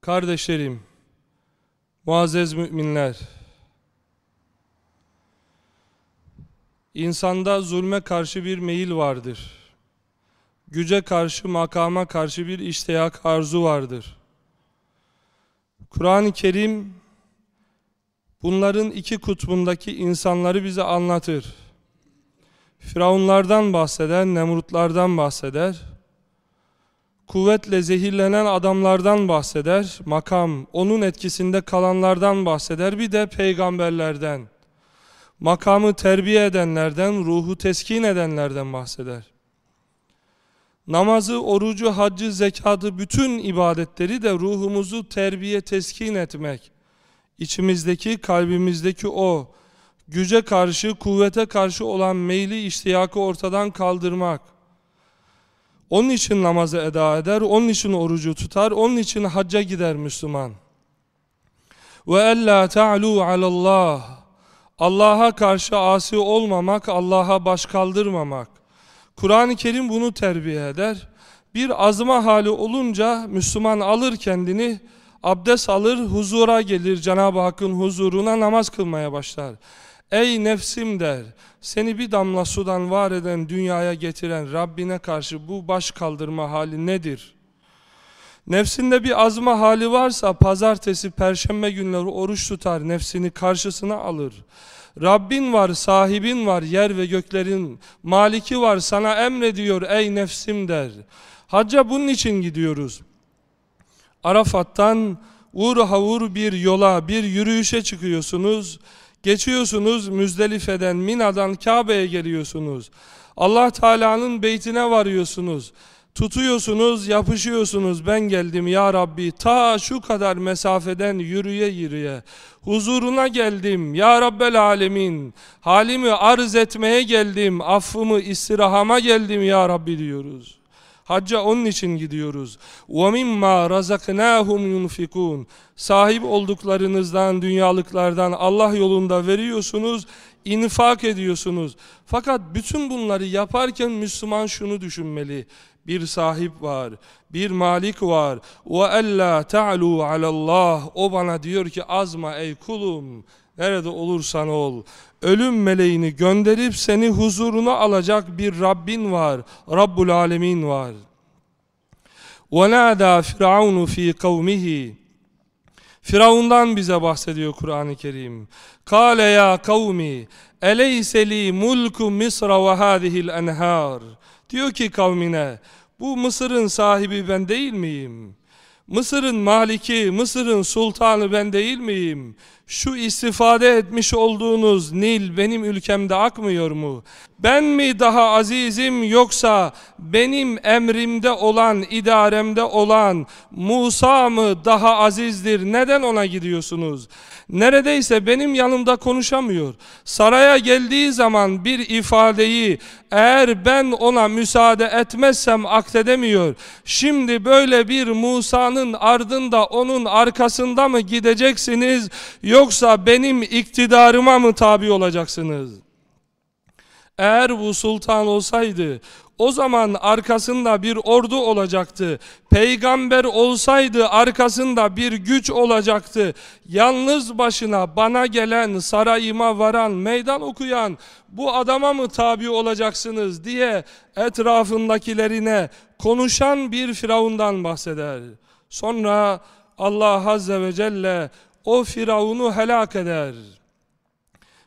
Kardeşlerim, muazzez müminler, insanda zulme karşı bir meyil vardır. Güce karşı, makama karşı bir iştiyak arzu vardır. Kur'an-ı Kerim bunların iki kutbundaki insanları bize anlatır. Firavunlardan bahseder, Nemrutlardan bahseder. Kuvvetle zehirlenen adamlardan bahseder. Makam, onun etkisinde kalanlardan bahseder. Bir de peygamberlerden. Makamı terbiye edenlerden, ruhu teskin edenlerden bahseder. Namazı, orucu, haccı, zekatı, bütün ibadetleri de ruhumuzu terbiye, teskin etmek. İçimizdeki, kalbimizdeki o güce karşı, kuvvete karşı olan meyli iştiyakı ortadan kaldırmak. Onun için namazı eda eder, onun için orucu tutar, onun için hacca gider Müslüman. Ve ella ta'lu alallah. Allah'a karşı asi olmamak, Allah'a baş kaldırmamak. Kur'an-ı Kerim bunu terbiye eder. Bir azma hali olunca Müslüman alır kendini, abdest alır, huzura gelir Cenab-ı Hakk'ın huzuruna namaz kılmaya başlar. Ey nefsim der, seni bir damla sudan var eden, dünyaya getiren Rabbine karşı bu baş kaldırma hali nedir? Nefsinde bir azma hali varsa pazartesi, perşembe günleri oruç tutar, nefsini karşısına alır. Rabbin var, sahibin var, yer ve göklerin maliki var, sana emrediyor ey nefsim der. Hacca bunun için gidiyoruz. Arafat'tan vur havur bir yola, bir yürüyüşe çıkıyorsunuz. Geçiyorsunuz Müzdelife'den, Mina'dan Kabe'ye geliyorsunuz. Allah Teala'nın beytine varıyorsunuz. Tutuyorsunuz, yapışıyorsunuz. Ben geldim ya Rabbi ta şu kadar mesafeden yürüye yürüye. Huzuruna geldim ya Rabbel Alemin. Halimi arz etmeye geldim. Affımı istirahama geldim ya Rabbi diyoruz. Hacca onun için gidiyoruz. وَمِمَّا رَزَقْنَاهُمْ يُنْفِقُونَ Sahip olduklarınızdan, dünyalıklardan Allah yolunda veriyorsunuz, infak ediyorsunuz. Fakat bütün bunları yaparken Müslüman şunu düşünmeli. Bir sahip var, bir malik var. وَاَلَّا تَعْلُوا عَلَى Allah. O bana diyor ki azma ey kulum Nerede olursan ol. Ölüm meleğini gönderip seni huzuruna alacak bir Rabbin var. Rabbul Alemin var. وَنَادَى فِرْعَوْنُ ف۪ي قَوْمِهِ Firavundan bize bahsediyor Kur'an-ı Kerim. Kale ya kavmi eleyse li mulku Misra ve hadihil enhar. Diyor ki kavmine bu Mısır'ın sahibi ben değil miyim? Mısır'ın maliki, Mısır'ın sultanı ben değil miyim? Şu istifade etmiş olduğunuz Nil benim ülkemde akmıyor mu? Ben mi daha azizim yoksa benim emrimde olan, idaremde olan Musa mı daha azizdir? Neden ona gidiyorsunuz? Neredeyse benim yanımda konuşamıyor. Saraya geldiği zaman bir ifadeyi eğer ben ona müsaade etmezsem akledemiyor. Şimdi böyle bir Musa'nın ardında onun arkasında mı gideceksiniz yoksa benim iktidarıma mı tabi olacaksınız? Eğer bu sultan olsaydı o zaman arkasında bir ordu olacaktı. Peygamber olsaydı arkasında bir güç olacaktı. Yalnız başına bana gelen, sarayıma varan, meydan okuyan bu adama mı tabi olacaksınız diye etrafındakilerine konuşan bir firavundan bahseder. Sonra Allah Azze ve Celle o firavunu helak eder.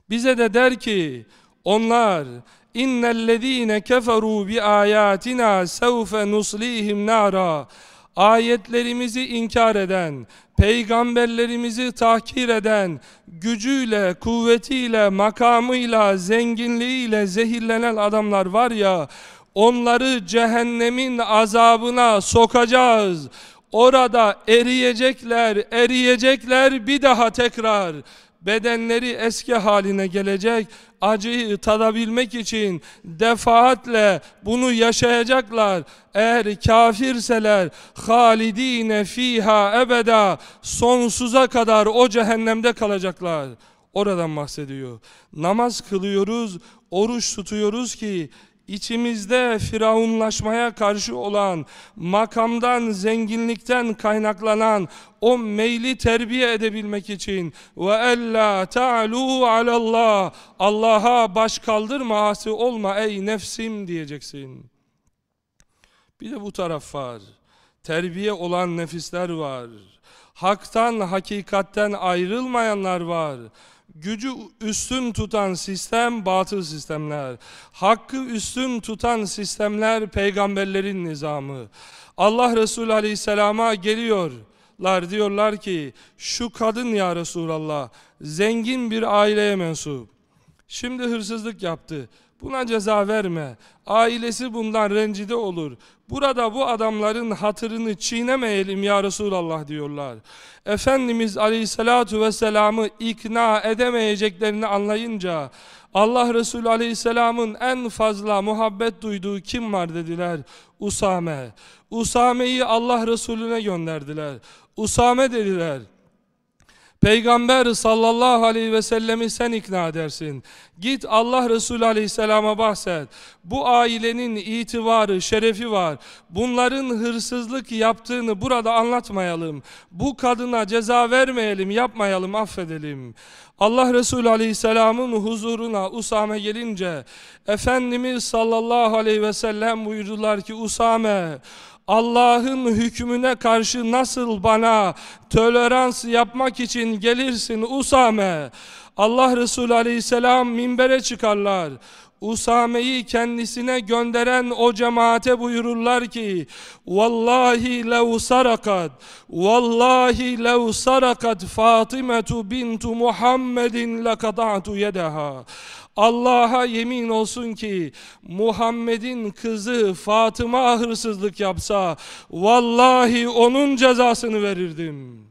Bize de der ki onlar innellezine keferu bi ayatina sevfe nuslihim nara ayetlerimizi inkar eden, peygamberlerimizi tahkir eden, gücüyle, kuvvetiyle, makamıyla, zenginliğiyle zehirlenen adamlar var ya, onları cehennemin azabına sokacağız. Orada eriyecekler, eriyecekler bir daha tekrar bedenleri eski haline gelecek, acıyı tadabilmek için defaatle bunu yaşayacaklar. Eğer kafirseler halidine fiha ebeda sonsuza kadar o cehennemde kalacaklar. Oradan bahsediyor. Namaz kılıyoruz, oruç tutuyoruz ki içimizde firavunlaşmaya karşı olan, makamdan, zenginlikten kaynaklanan o meyli terbiye edebilmek için ve ella ta'lu alallah Allah'a baş kaldırma asi olma ey nefsim diyeceksin. Bir de bu taraf var. Terbiye olan nefisler var. Haktan, hakikatten ayrılmayanlar var gücü üstün tutan sistem batıl sistemler. Hakkı üstün tutan sistemler peygamberlerin nizamı. Allah Resulü Aleyhisselam'a geliyorlar diyorlar ki şu kadın ya Resulallah zengin bir aileye mensup. Şimdi hırsızlık yaptı. Buna ceza verme. Ailesi bundan rencide olur. Burada bu adamların hatırını çiğnemeyelim ya Resulallah diyorlar. Efendimiz Aleyhisselatu Vesselam'ı ikna edemeyeceklerini anlayınca Allah Resulü Aleyhisselam'ın en fazla muhabbet duyduğu kim var dediler. Usame. Usame'yi Allah Resulüne gönderdiler. Usame dediler. Peygamber sallallahu aleyhi ve sellemi sen ikna edersin. Git Allah Resulü aleyhisselama bahset. Bu ailenin itibarı, şerefi var. Bunların hırsızlık yaptığını burada anlatmayalım. Bu kadına ceza vermeyelim, yapmayalım, affedelim. Allah Resulü aleyhisselamın huzuruna Usame gelince Efendimiz sallallahu aleyhi ve sellem buyurdular ki Usame Allah'ın hükmüne karşı nasıl bana tolerans yapmak için gelirsin Usame? Allah Resulü aleyhisselam minbere çıkarlar. Usame'yi kendisine gönderen o cemaate buyururlar ki Vallahi lev sarakat Vallahi lev sarakat Fatimetu bintu Muhammedin lekada'tu yedeha Allah'a yemin olsun ki Muhammed'in kızı Fatıma hırsızlık yapsa vallahi onun cezasını verirdim.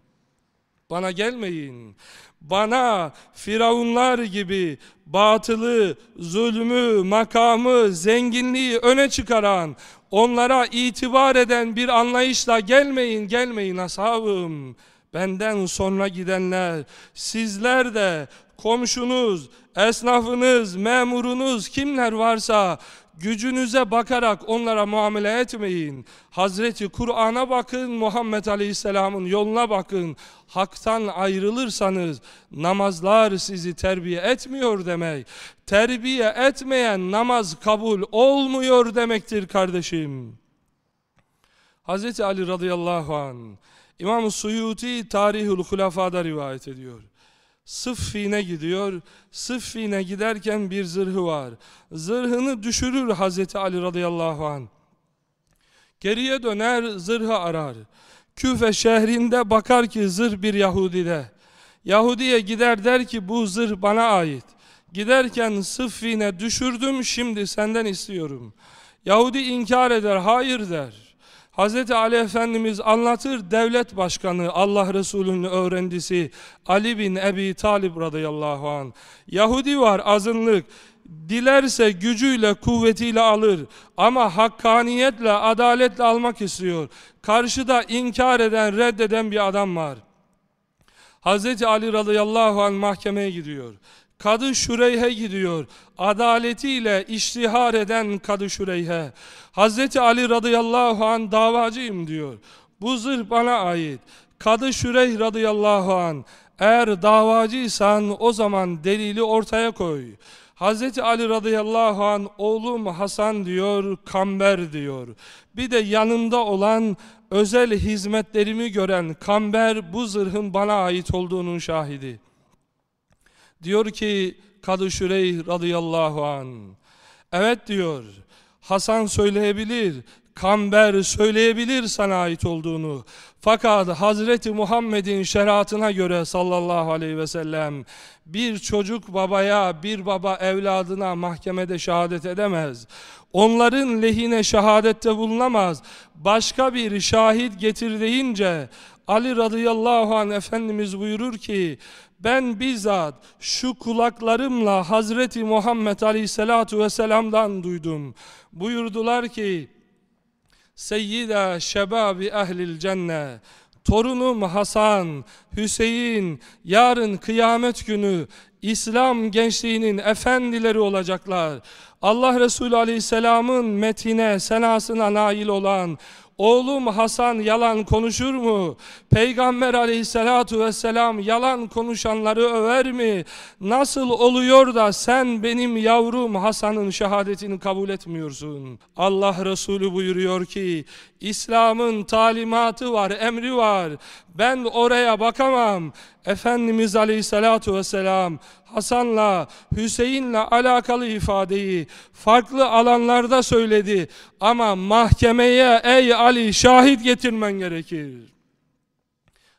Bana gelmeyin. Bana firavunlar gibi batılı, zulmü, makamı, zenginliği öne çıkaran, onlara itibar eden bir anlayışla gelmeyin, gelmeyin ashabım. Benden sonra gidenler, sizler de komşunuz, esnafınız, memurunuz kimler varsa gücünüze bakarak onlara muamele etmeyin. Hazreti Kur'an'a bakın, Muhammed Aleyhisselam'ın yoluna bakın. Hak'tan ayrılırsanız namazlar sizi terbiye etmiyor demek. Terbiye etmeyen namaz kabul olmuyor demektir kardeşim. Hazreti Ali radıyallahu an İmam Suyuti Tarihül Hulafa'da rivayet ediyor. Sıffin'e gidiyor. Sıffin'e giderken bir zırhı var. Zırhını düşürür Hazreti Ali radıyallahu an. Geriye döner zırhı arar. Küfe şehrinde bakar ki zırh bir Yahudi'de. Yahudi'ye gider der ki bu zırh bana ait. Giderken Sıffin'e düşürdüm şimdi senden istiyorum. Yahudi inkar eder hayır der. Hz. Ali Efendimiz anlatır devlet başkanı Allah Resulü'nün öğrencisi Ali bin Ebi Talib radıyallahu an. Yahudi var azınlık dilerse gücüyle kuvvetiyle alır ama hakkaniyetle adaletle almak istiyor. Karşıda inkar eden reddeden bir adam var. Hz. Ali radıyallahu an mahkemeye gidiyor. Kadı Şureyhe gidiyor. Adaletiyle iştihar eden Kadı Şureyhe. Hazreti Ali radıyallahu an davacıyım diyor. Bu zırh bana ait. Kadı Şureyh radıyallahu an eğer davacıysan o zaman delili ortaya koy. Hazreti Ali radıyallahu an oğlum Hasan diyor, Kamber diyor. Bir de yanında olan özel hizmetlerimi gören Kamber bu zırhın bana ait olduğunun şahidi. Diyor ki Kadı Şüreyh radıyallahu an. Evet diyor. Hasan söyleyebilir. Kamber söyleyebilir sana ait olduğunu. Fakat Hazreti Muhammed'in şeriatına göre sallallahu aleyhi ve sellem bir çocuk babaya, bir baba evladına mahkemede şehadet edemez. Onların lehine şehadette bulunamaz. Başka bir şahit getir deyince Ali radıyallahu anh Efendimiz buyurur ki ben bizzat şu kulaklarımla Hazreti Muhammed Aleyhisselatu Vesselam'dan duydum. Buyurdular ki Seyyida şebabi ehlil cennet torunum Hasan, Hüseyin yarın kıyamet günü İslam gençliğinin efendileri olacaklar. Allah Resulü Aleyhisselam'ın metine, senasına nail olan Oğlum Hasan yalan konuşur mu? Peygamber aleyhissalatu vesselam yalan konuşanları över mi? Nasıl oluyor da sen benim yavrum Hasan'ın şehadetini kabul etmiyorsun? Allah Resulü buyuruyor ki İslam'ın talimatı var, emri var. Ben oraya bakamam. Efendimiz Aleyhissalatu vesselam Hasan'la, Hüseyin'le alakalı ifadeyi farklı alanlarda söyledi. Ama mahkemeye ey Ali şahit getirmen gerekir.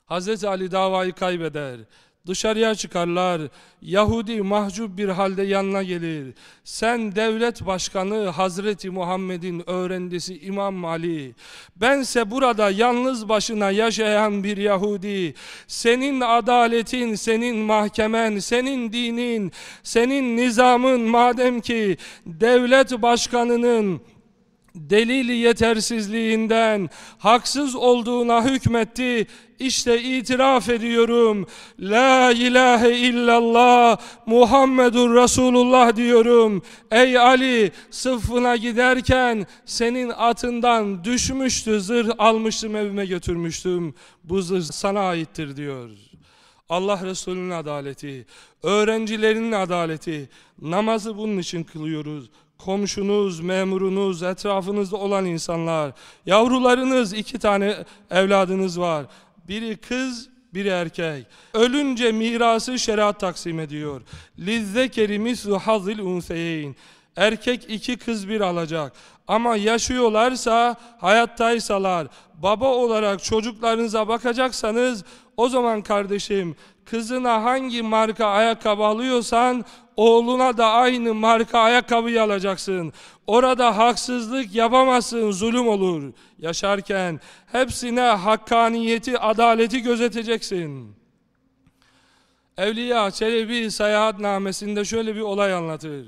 Hazreti Ali davayı kaybeder. Dışarıya çıkarlar. Yahudi mahcup bir halde yanına gelir. Sen devlet başkanı Hazreti Muhammed'in öğrencisi İmam Ali. Bense burada yalnız başına yaşayan bir Yahudi. Senin adaletin, senin mahkemen, senin dinin, senin nizamın madem ki devlet başkanının delil yetersizliğinden haksız olduğuna hükmetti. İşte itiraf ediyorum. La ilahe illallah Muhammedur Resulullah diyorum. Ey Ali sıffına giderken senin atından düşmüştü zırh almıştım evime götürmüştüm. Bu zırh sana aittir diyor. Allah Resulü'nün adaleti, öğrencilerinin adaleti, namazı bunun için kılıyoruz komşunuz, memurunuz, etrafınızda olan insanlar, yavrularınız, iki tane evladınız var. Biri kız, biri erkek. Ölünce mirası şeriat taksim ediyor. Lizzekeri mislu hazil unseyeyn. Erkek iki kız bir alacak. Ama yaşıyorlarsa, hayattaysalar, baba olarak çocuklarınıza bakacaksanız, o zaman kardeşim, kızına hangi marka ayakkabı alıyorsan, oğluna da aynı marka ayakkabıyı alacaksın. Orada haksızlık yapamazsın, zulüm olur. Yaşarken hepsine hakkaniyeti, adaleti gözeteceksin. Evliya Çelebi seyahatnamesinde şöyle bir olay anlatır.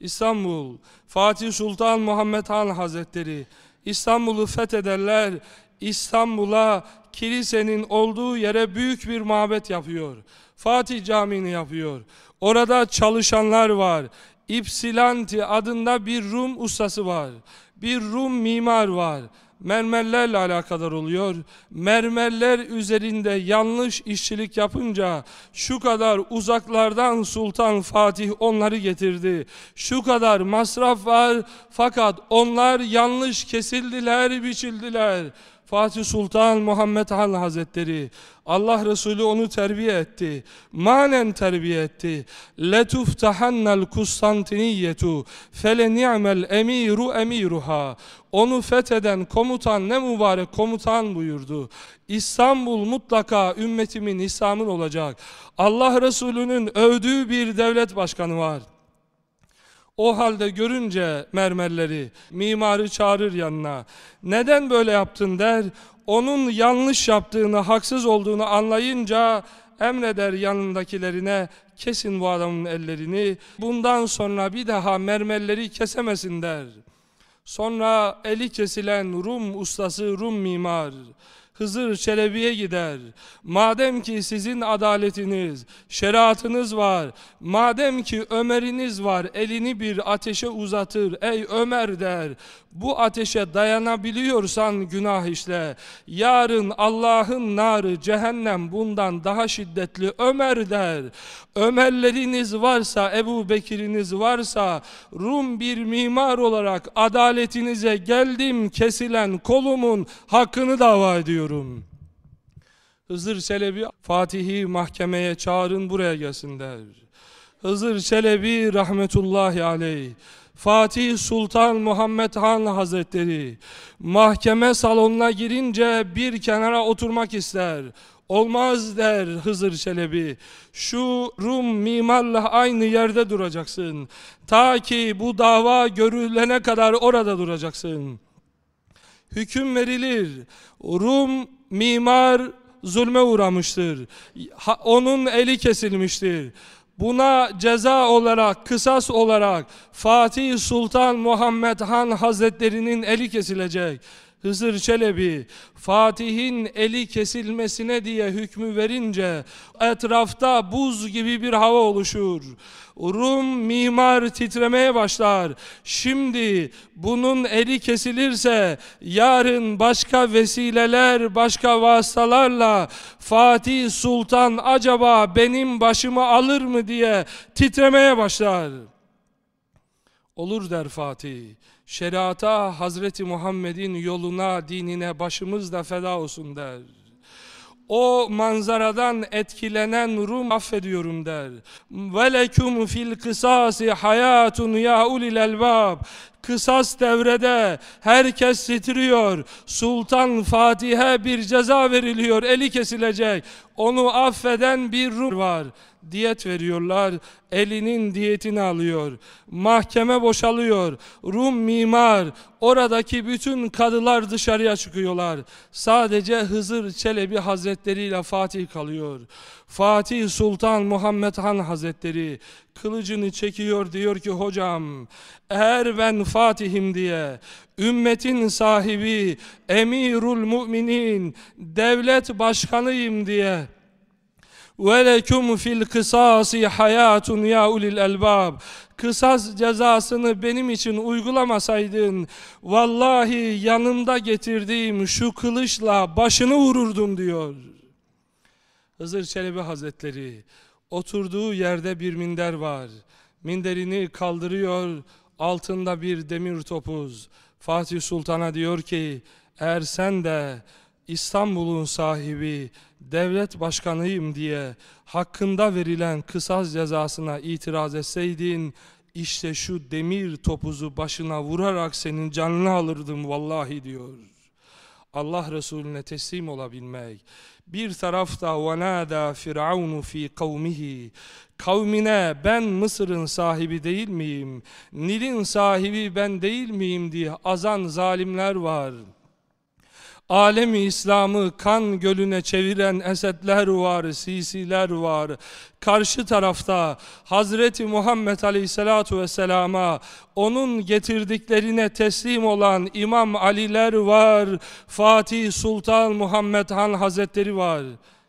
İstanbul, Fatih Sultan Muhammed Han Hazretleri İstanbul'u fethederler. İstanbul'a kilisenin olduğu yere büyük bir mabet yapıyor. Fatih Camii'ni yapıyor. Orada çalışanlar var. İpsilanti adında bir Rum ustası var. Bir Rum mimar var mermerlerle alakadar oluyor. Mermerler üzerinde yanlış işçilik yapınca şu kadar uzaklardan Sultan Fatih onları getirdi. Şu kadar masraf var fakat onlar yanlış kesildiler, biçildiler. Fatih Sultan Muhammed Han Hazretleri Allah Resulü onu terbiye etti. Manen terbiye etti. Letuftahannal Kustantiniyetu fele ni'mel emiru emiruha. Onu fetheden komutan ne mübarek komutan buyurdu. İstanbul mutlaka ümmetimin İslam'ın olacak. Allah Resulü'nün övdüğü bir devlet başkanı var. O halde görünce mermerleri mimarı çağırır yanına. Neden böyle yaptın der. Onun yanlış yaptığını, haksız olduğunu anlayınca emreder yanındakilerine kesin bu adamın ellerini. Bundan sonra bir daha mermerleri kesemesin der. Sonra eli kesilen Rum ustası, Rum mimar Hızır Çelebi'ye gider. Madem ki sizin adaletiniz, şeriatınız var, madem ki Ömer'iniz var, elini bir ateşe uzatır, ey Ömer der, bu ateşe dayanabiliyorsan günah işle. Yarın Allah'ın narı cehennem bundan daha şiddetli Ömer der. Ömerleriniz varsa, Ebu Bekir'iniz varsa, Rum bir mimar olarak adaletinize geldim kesilen kolumun hakkını dava ediyorum. Hızır Çelebi Fatih'i mahkemeye çağırın buraya gelsin der. Hızır Çelebi rahmetullahi aleyh Fatih Sultan Muhammed Han Hazretleri mahkeme salonuna girince bir kenara oturmak ister. Olmaz der Hızır Çelebi. Şu Rum mimarla aynı yerde duracaksın. Ta ki bu dava görülene kadar orada duracaksın. Hüküm verilir. Rum mimar zulme uğramıştır. Onun eli kesilmiştir. Buna ceza olarak, kısas olarak Fatih Sultan Muhammed Han Hazretlerinin eli kesilecek. Hızır Çelebi Fatih'in eli kesilmesine diye hükmü verince etrafta buz gibi bir hava oluşur. Rum mimar titremeye başlar. Şimdi bunun eli kesilirse yarın başka vesileler, başka vasıtalarla Fatih Sultan acaba benim başımı alır mı diye titremeye başlar. Olur der Fatih. Şeriata Hazreti Muhammed'in yoluna, dinine başımız da feda olsun der. O manzaradan etkilenen Rum affediyorum der. Velekum fil kısasi hayatun ya ulil elbab. Kısas devrede herkes titriyor. Sultan Fatih'e bir ceza veriliyor. Eli kesilecek. Onu affeden bir Rum var diyet veriyorlar. Elinin diyetini alıyor. Mahkeme boşalıyor. Rum mimar, oradaki bütün kadılar dışarıya çıkıyorlar. Sadece Hızır Çelebi Hazretleri ile Fatih kalıyor. Fatih Sultan Muhammed Han Hazretleri kılıcını çekiyor diyor ki hocam eğer ben Fatih'im diye ümmetin sahibi emirul müminin devlet başkanıyım diye وَلَكُمْ fil kısasi hayatun ya ulil elbab. Kısas cezasını benim için uygulamasaydın vallahi yanımda getirdiğim şu kılıçla başını vururdum diyor. Hızır Çelebi Hazretleri oturduğu yerde bir minder var. Minderini kaldırıyor altında bir demir topuz. Fatih Sultan'a diyor ki eğer sen de İstanbul'un sahibi, devlet başkanıyım diye hakkında verilen kısas cezasına itiraz etseydin, işte şu demir topuzu başına vurarak senin canını alırdım vallahi diyor. Allah Resulüne teslim olabilmek. Bir tarafta وَنَادَى فِرْعَوْنُ ف۪ي قَوْمِهِ Kavmine ben Mısır'ın sahibi değil miyim? Nil'in sahibi ben değil miyim diye azan zalimler var. Alemi İslam'ı kan gölüne çeviren esetler var, sisiler var. Karşı tarafta Hazreti Muhammed Aleyhisselatu Vesselam'a onun getirdiklerine teslim olan İmam Aliler var. Fatih Sultan Muhammed Han Hazretleri var.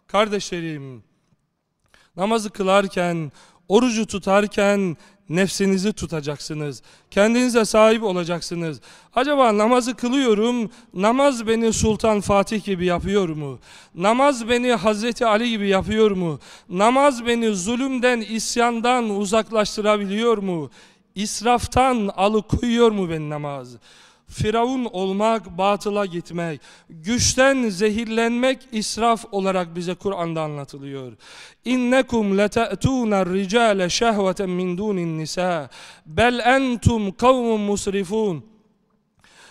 Kardeşlerim, namazı kılarken, orucu tutarken nefsinizi tutacaksınız. Kendinize sahip olacaksınız. Acaba namazı kılıyorum, namaz beni Sultan Fatih gibi yapıyor mu? Namaz beni Hazreti Ali gibi yapıyor mu? Namaz beni zulümden, isyandan uzaklaştırabiliyor mu? İsraftan alıkoyuyor mu ben namaz? Firavun olmak, batıla gitmek, güçten zehirlenmek israf olarak bize Kur'an'da anlatılıyor. İnnekum lete'tûner ricale şehveten min dunin nisa bel entum kavmun musrifun.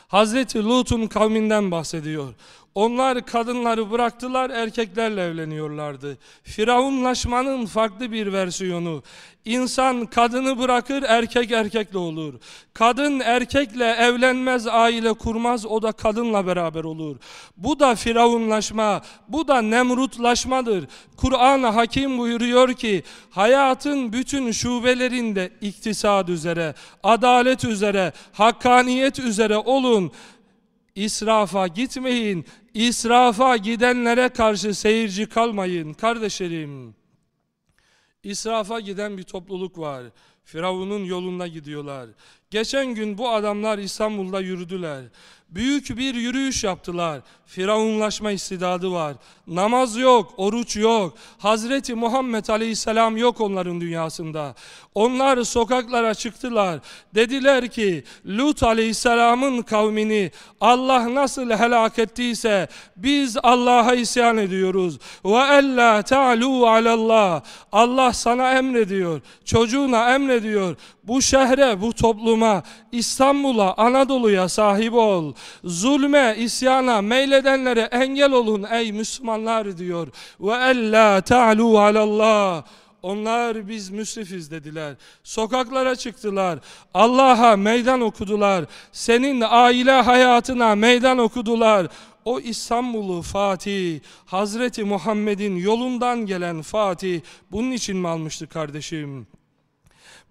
Hazreti Lut'un kavminden bahsediyor. Onlar kadınları bıraktılar, erkeklerle evleniyorlardı. Firavunlaşmanın farklı bir versiyonu. İnsan kadını bırakır, erkek erkekle olur. Kadın erkekle evlenmez, aile kurmaz, o da kadınla beraber olur. Bu da firavunlaşma, bu da nemrutlaşmadır. Kur'an-ı Hakim buyuruyor ki, hayatın bütün şubelerinde iktisad üzere, adalet üzere, hakkaniyet üzere olun. İsrafa gitmeyin. İsrafa gidenlere karşı seyirci kalmayın kardeşlerim. İsrafa giden bir topluluk var. Firavun'un yolunda gidiyorlar. Geçen gün bu adamlar İstanbul'da yürüdüler. Büyük bir yürüyüş yaptılar. Firavunlaşma istidadı var. Namaz yok, oruç yok. Hazreti Muhammed Aleyhisselam yok onların dünyasında. Onlar sokaklara çıktılar. Dediler ki Lut Aleyhisselam'ın kavmini Allah nasıl helak ettiyse biz Allah'a isyan ediyoruz. Ve ella ta'lu alallah. Allah sana emrediyor. Çocuğuna emrediyor. Bu şehre, bu topluma, İstanbul'a, Anadolu'ya sahip ol. Zulme, isyana, meyledenlere engel olun ey Müslümanlar diyor. Ve ella ta'lu alallah. Onlar biz müsrifiz dediler. Sokaklara çıktılar. Allah'a meydan okudular. Senin aile hayatına meydan okudular. O İstanbul'u Fatih, Hazreti Muhammed'in yolundan gelen Fatih bunun için mi almıştı kardeşim?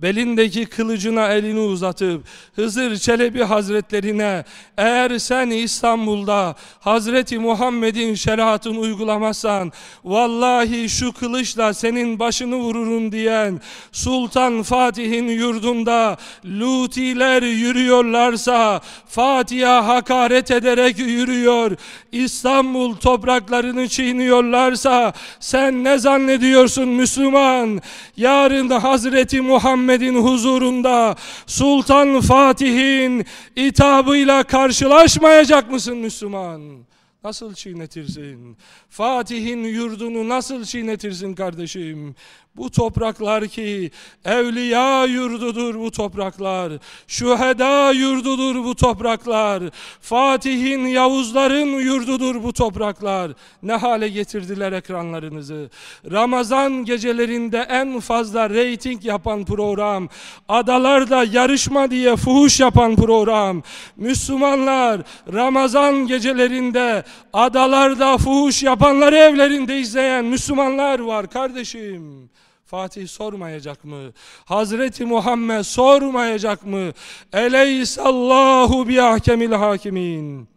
Belindeki kılıcına elini uzatıp Hızır Çelebi Hazretlerine eğer sen İstanbul'da Hazreti Muhammed'in şeriatını uygulamazsan vallahi şu kılıçla senin başını vururum diyen Sultan Fatih'in yurdunda Lutiler yürüyorlarsa Fatih'e hakaret ederek yürüyor. İstanbul topraklarını çiğniyorlarsa sen ne zannediyorsun Müslüman? Yarın Hazreti Muhammed'in huzurunda Sultan Fatih'in itabıyla karşılaşmayacak mısın Müslüman? Nasıl çiğnetirsin? Fatih'in yurdunu nasıl çiğnetirsin kardeşim? Bu topraklar ki evliya yurdudur bu topraklar. Şüheda yurdudur bu topraklar. Fatih'in, Yavuzların yurdudur bu topraklar. Ne hale getirdiler ekranlarınızı. Ramazan gecelerinde en fazla reyting yapan program. Adalarda yarışma diye fuhuş yapan program. Müslümanlar Ramazan gecelerinde adalarda fuhuş yapanları evlerinde izleyen Müslümanlar var kardeşim. Fatih sormayacak mı? Hazreti Muhammed sormayacak mı? Eleysallahu bi ahkemil hakimin.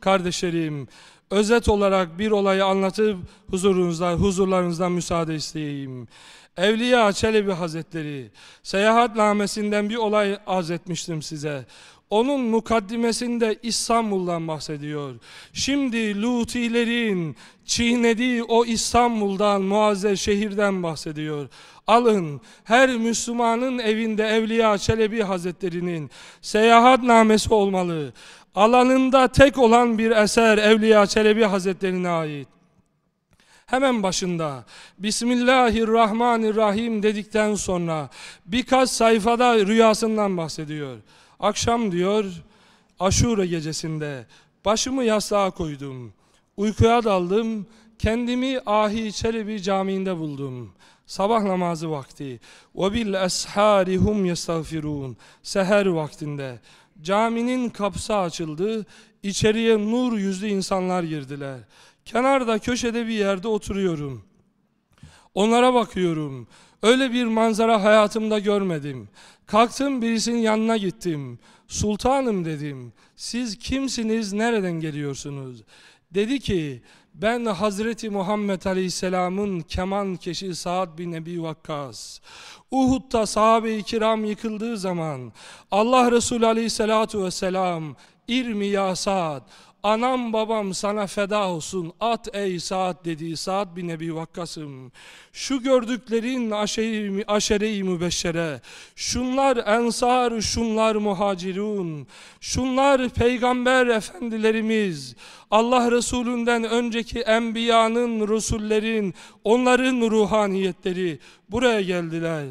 Kardeşlerim, özet olarak bir olayı anlatıp huzurunuzda, huzurlarınızdan müsaade isteyeyim. Evliya Çelebi Hazretleri seyahatnamesinden bir olay arz etmiştim size. Onun mukaddimesinde İstanbul'dan bahsediyor. Şimdi Lutilerin çiğnediği o İstanbul'dan, muazzez şehirden bahsediyor. Alın her Müslümanın evinde Evliya Çelebi Hazretleri'nin seyahatnamesi olmalı. Alanında tek olan bir eser Evliya Çelebi Hazretlerine ait. Hemen başında Bismillahirrahmanirrahim dedikten sonra birkaç sayfada rüyasından bahsediyor. Akşam diyor Aşure gecesinde başımı yastığa koydum. Uykuya daldım. Kendimi Ahi Çelebi Camii'nde buldum. Sabah namazı vakti. Ve bil eshari hum yestağfirun. Seher vaktinde. Caminin kapısı açıldı. İçeriye nur yüzlü insanlar girdiler. Kenarda köşede bir yerde oturuyorum. Onlara bakıyorum. Öyle bir manzara hayatımda görmedim. Kalktım birisinin yanına gittim. Sultanım dedim. Siz kimsiniz? Nereden geliyorsunuz? Dedi ki ben Hazreti Muhammed Aleyhisselam'ın keman keşi Sa'd bin Ebi Vakkas. Uhud'da sahabe-i kiram yıkıldığı zaman Allah Resulü Aleyhisselatu Vesselam İrmi ya Anam babam sana feda olsun at ey Saad dediği Saad bin Ebi Vakkas'ım. Şu gördüklerin aşere-i, aşere mübeşşere. Şunlar ensar, şunlar muhacirun. Şunlar peygamber efendilerimiz. Allah Resulünden önceki enbiyanın, rusullerin, onların ruhaniyetleri buraya geldiler.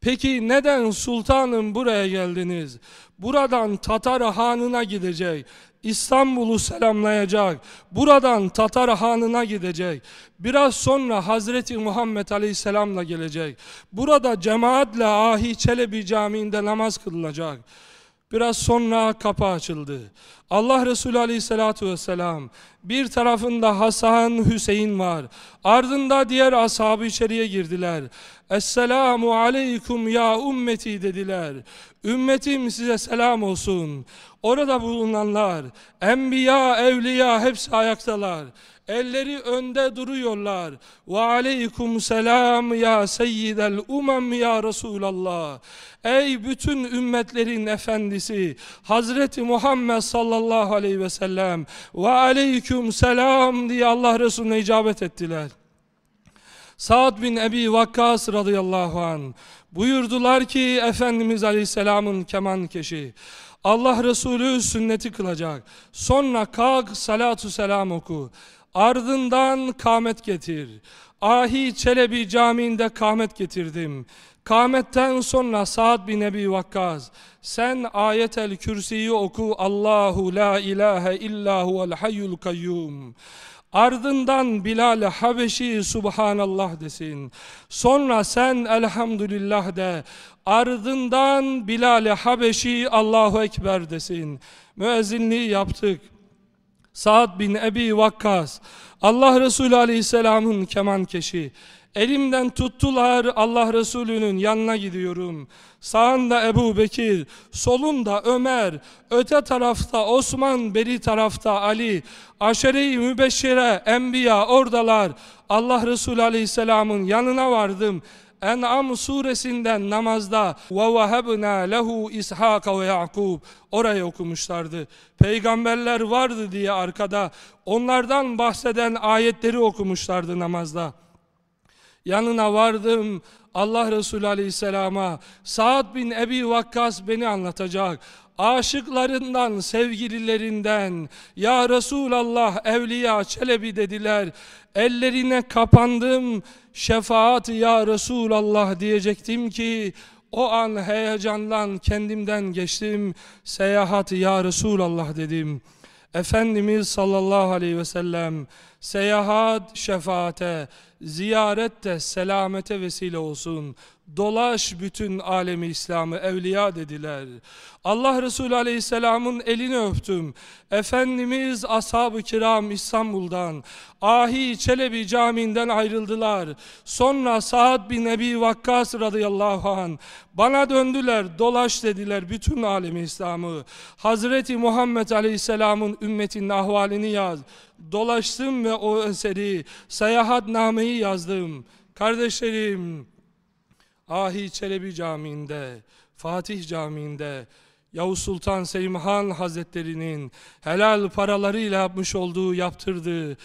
Peki neden sultanım buraya geldiniz? Buradan Tatar Hanı'na gidecek. İstanbul'u selamlayacak. Buradan Tatar Hanı'na gidecek. Biraz sonra Hazreti Muhammed Aleyhisselam'la gelecek. Burada cemaatle Ahi Çelebi Camii'nde namaz kılınacak. Biraz sonra kapı açıldı. Allah Resulü Aleyhisselatü Vesselam bir tarafında Hasan Hüseyin var. Ardında diğer ashabı içeriye girdiler. Esselamu aleykum ya ümmeti dediler. Ümmetim size selam olsun. Orada bulunanlar, enbiya, evliya hepsi ayaktalar. Elleri önde duruyorlar. Ve aleykum selam ya seyyidel umem ya Resulallah. Ey bütün ümmetlerin efendisi Hazreti Muhammed sallallahu aleyhi ve sellem ve aleyküm selam diye Allah Resulüne icabet ettiler. Sa'd bin Ebi Vakkas radıyallahu an buyurdular ki Efendimiz Aleyhisselam'ın keman keşi Allah Resulü sünneti kılacak. Sonra kalk salatu selam oku. Ardından kâmet getir. Ahi Çelebi Camii'nde kâmet getirdim. Kâmetten sonra Sa'd bin Ebi Vakkas sen ayetel kürsiyi oku Allahu la ilahe illa huvel hayyul kayyum. Ardından Bilal Habeşi Subhanallah desin. Sonra sen Elhamdülillah de. Ardından Bilal Habeşi Allahu Ekber desin. Müezzinliği yaptık. Saad bin Ebi Vakkas Allah Resulü Aleyhisselam'ın keman keşi Elimden tuttular Allah Resulü'nün yanına gidiyorum. Sağında Ebu Bekir, solunda Ömer, öte tarafta Osman, beri tarafta Ali. Aşere-i mübeşşire, enbiya oradalar. Allah Resulü Aleyhisselam'ın yanına vardım. En'am suresinden namazda ve vehebna lehu İshak ve Yakub orayı okumuşlardı. Peygamberler vardı diye arkada onlardan bahseden ayetleri okumuşlardı namazda. Yanına vardım Allah Resulü Aleyhisselam'a Sa'd bin Ebi Vakkas beni anlatacak aşıklarından, sevgililerinden Ya Resulallah Evliya Çelebi dediler. Ellerine kapandım şefaat ya Resulallah diyecektim ki o an heyecandan kendimden geçtim seyahat ya Resulallah dedim. Efendimiz sallallahu aleyhi ve sellem seyahat şefaate ziyaret de selamete vesile olsun dolaş bütün alemi İslam'ı evliya dediler. Allah Resulü Aleyhisselam'ın elini öptüm. Efendimiz ashab-ı kiram İstanbul'dan Ahi Çelebi Camii'nden ayrıldılar. Sonra Sa'd bin Ebi Vakkas radıyallahu an bana döndüler, dolaş dediler bütün alemi İslam'ı. Hazreti Muhammed Aleyhisselam'ın ümmetinin ahvalini yaz. Dolaştım ve o eseri, seyahatnameyi yazdım. Kardeşlerim, Ahi Çelebi Camii'nde, Fatih Camii'nde, Yavuz Sultan Selim Han Hazretleri'nin helal paralarıyla yapmış olduğu, yaptırdığı,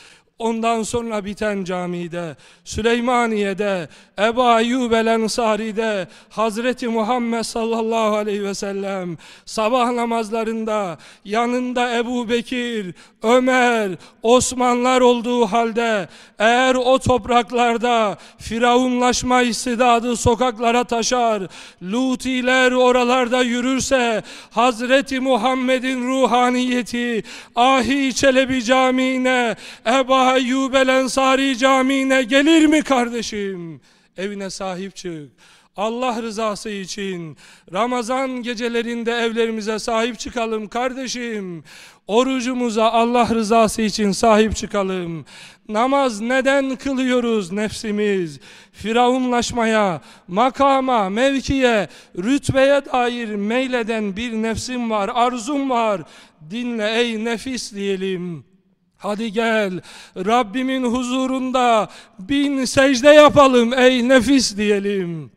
ondan sonra biten camide, Süleymaniye'de, Ebu Ayyub el Ensari'de, Hazreti Muhammed sallallahu aleyhi ve sellem, sabah namazlarında, yanında Ebu Bekir, Ömer, Osmanlar olduğu halde, eğer o topraklarda firavunlaşma istidadı sokaklara taşar, Lutiler oralarda yürürse, Hazreti Muhammed'in ruhaniyeti, Ahi Çelebi Camii'ne, Ebu Ayyub el Ensari Camii'ne gelir mi kardeşim? Evine sahip çık. Allah rızası için Ramazan gecelerinde evlerimize sahip çıkalım kardeşim. Orucumuza Allah rızası için sahip çıkalım. Namaz neden kılıyoruz nefsimiz? Firavunlaşmaya, makama, mevkiye, rütbeye dair meyleden bir nefsim var, arzum var. Dinle ey nefis diyelim. Hadi gel Rabbimin huzurunda bin secde yapalım ey nefis diyelim.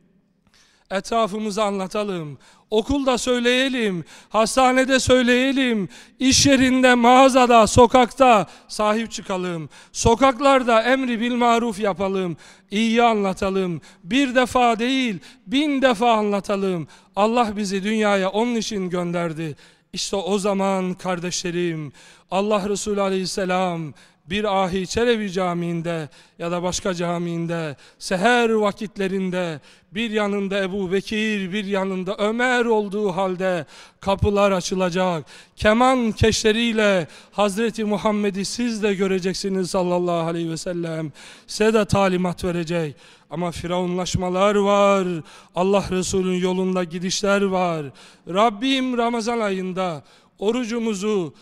Etrafımızı anlatalım. Okulda söyleyelim, hastanede söyleyelim, iş yerinde, mağazada, sokakta sahip çıkalım. Sokaklarda emri bil maruf yapalım, iyi anlatalım. Bir defa değil, bin defa anlatalım. Allah bizi dünyaya onun için gönderdi. İşte o zaman kardeşlerim Allah Resulü Aleyhisselam bir Ahi Çelebi Camii'nde ya da başka camiinde seher vakitlerinde bir yanında Ebu Bekir bir yanında Ömer olduğu halde kapılar açılacak. Keman keşleriyle Hazreti Muhammed'i siz de göreceksiniz sallallahu aleyhi ve sellem. Size de talimat verecek. Ama firavunlaşmalar var. Allah Resulü'nün yolunda gidişler var. Rabbim Ramazan ayında orucumuzu,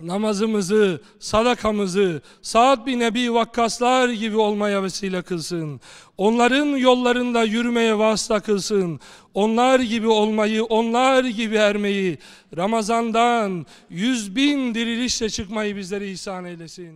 namazımızı, sadakamızı Sa'd bin Ebi Vakkaslar gibi olmaya vesile kılsın. Onların yollarında yürümeye vasıta kılsın. Onlar gibi olmayı, onlar gibi ermeyi, Ramazan'dan yüz bin dirilişle çıkmayı bizlere ihsan eylesin.